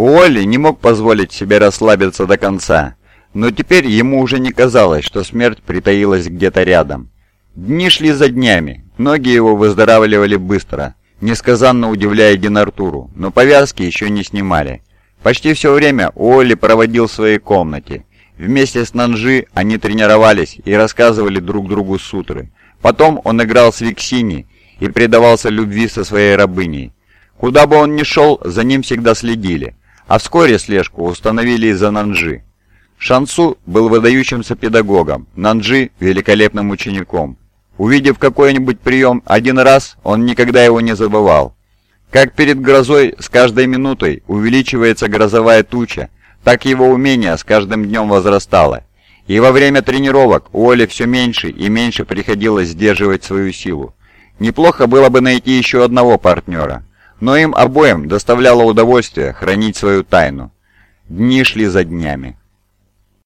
Уолли не мог позволить себе расслабиться до конца, но теперь ему уже не казалось, что смерть притаилась где-то рядом. Дни шли за днями, ноги его выздоравливали быстро, несказанно удивляя Динартуру, но повязки еще не снимали. Почти все время Уолли проводил в своей комнате. Вместе с Нанжи они тренировались и рассказывали друг другу сутры. Потом он играл с Виксини и предавался любви со своей рабыней. Куда бы он ни шел, за ним всегда следили, а вскоре слежку установили из-за Нанжи. Шансу был выдающимся педагогом, Нанджи – великолепным учеником. Увидев какой-нибудь прием один раз, он никогда его не забывал. Как перед грозой с каждой минутой увеличивается грозовая туча, так его умение с каждым днем возрастало. И во время тренировок у Оли все меньше и меньше приходилось сдерживать свою силу. Неплохо было бы найти еще одного партнера, но им обоим доставляло удовольствие хранить свою тайну. Дни шли за днями.